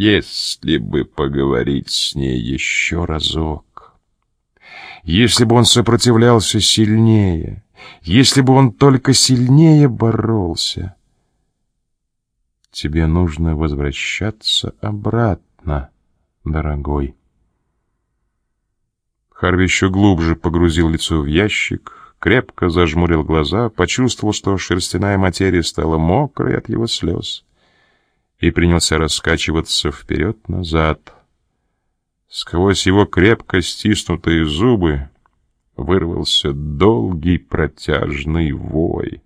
Если бы поговорить с ней еще разок. Если бы он сопротивлялся сильнее. Если бы он только сильнее боролся. Тебе нужно возвращаться обратно, дорогой. Харви еще глубже погрузил лицо в ящик, крепко зажмурил глаза, почувствовал, что шерстяная материя стала мокрой от его слез и принялся раскачиваться вперед-назад. Сквозь его крепко стиснутые зубы вырвался долгий протяжный вой,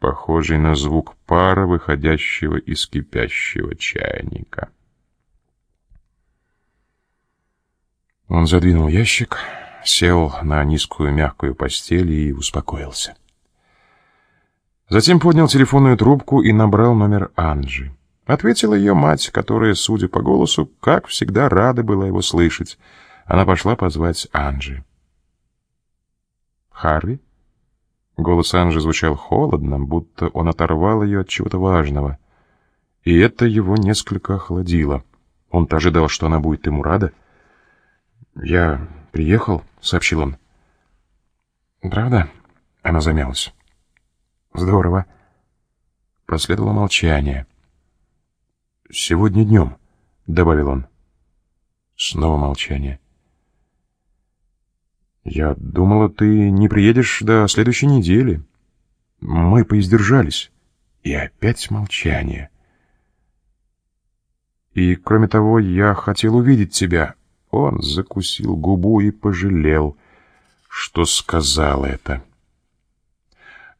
похожий на звук пара, выходящего из кипящего чайника. Он задвинул ящик, сел на низкую мягкую постель и успокоился. Затем поднял телефонную трубку и набрал номер Анжи. Ответила ее мать, которая, судя по голосу, как всегда рада была его слышать. Она пошла позвать Анжи. «Харви?» Голос Анжи звучал холодно, будто он оторвал ее от чего-то важного. И это его несколько охладило. Он-то ожидал, что она будет ему рада. «Я приехал», — сообщил он. «Правда?» — она замялась. «Здорово». Последовало молчание. «Сегодня днем», — добавил он. Снова молчание. «Я думала, ты не приедешь до следующей недели. Мы поиздержались». И опять молчание. «И, кроме того, я хотел увидеть тебя». Он закусил губу и пожалел, что сказал это.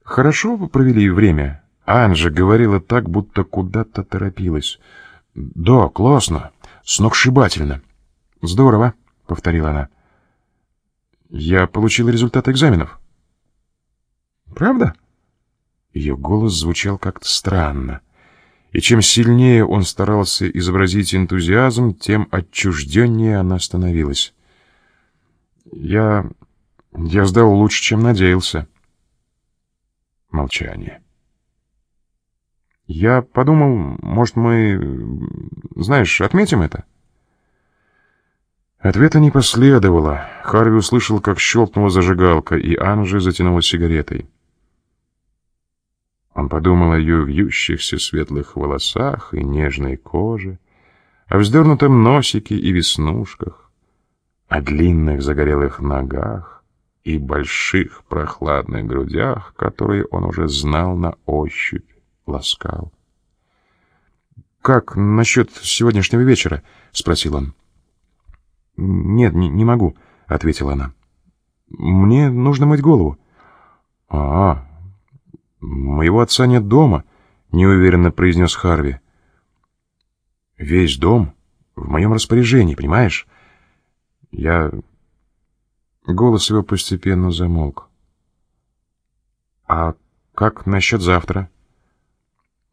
«Хорошо вы провели время?» Анжа говорила так, будто куда-то торопилась. «Да, классно, сногсшибательно». «Здорово», — повторила она. «Я получил результат экзаменов». «Правда?» Ее голос звучал как-то странно и чем сильнее он старался изобразить энтузиазм, тем отчужденнее она становилась. «Я... я сдал лучше, чем надеялся». Молчание. «Я подумал, может, мы... знаешь, отметим это?» Ответа не последовало. Харви услышал, как щелкнула зажигалка, и Анжи затянула сигаретой. Он подумал о ее вьющихся светлых волосах и нежной коже, о вздернутом носике и веснушках, о длинных загорелых ногах и больших прохладных грудях, которые он уже знал на ощупь, ласкал. «Как насчет сегодняшнего вечера?» — спросил он. «Нет, не, не могу», — ответила она. «Мне нужно мыть голову». «А, «Моего отца нет дома», — неуверенно произнес Харви. «Весь дом в моем распоряжении, понимаешь? Я...» Голос его постепенно замолк. «А как насчет завтра?»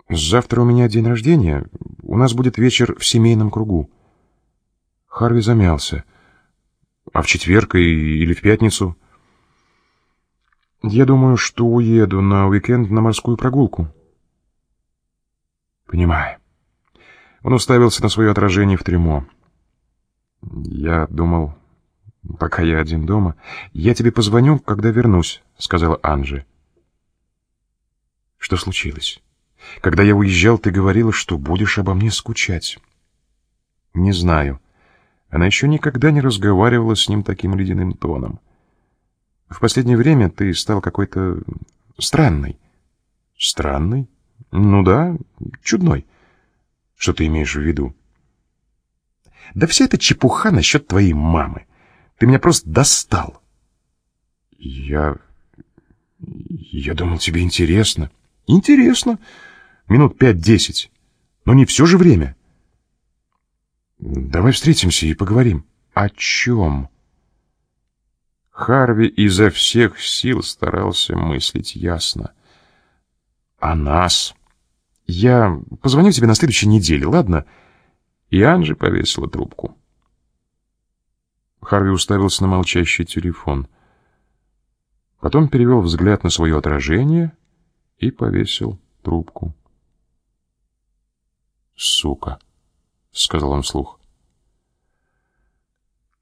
«Завтра у меня день рождения. У нас будет вечер в семейном кругу». Харви замялся. «А в четверг или в пятницу?» Я думаю, что уеду на уикенд на морскую прогулку. Понимаю. Он уставился на свое отражение в трюмо. Я думал, пока я один дома, я тебе позвоню, когда вернусь, сказала Анжи. Что случилось? Когда я уезжал, ты говорила, что будешь обо мне скучать. Не знаю. Она еще никогда не разговаривала с ним таким ледяным тоном. В последнее время ты стал какой-то странный. Странный? Ну да, чудной. Что ты имеешь в виду? Да вся эта чепуха насчет твоей мамы. Ты меня просто достал. Я... Я думал, тебе интересно. Интересно. Минут пять-десять. Но не все же время. Давай встретимся и поговорим. О чем? Харви изо всех сил старался мыслить ясно. «О нас. Я позвоню тебе на следующей неделе, ладно?» И Анжи повесила трубку. Харви уставился на молчащий телефон. Потом перевел взгляд на свое отражение и повесил трубку. «Сука!» сказал он вслух.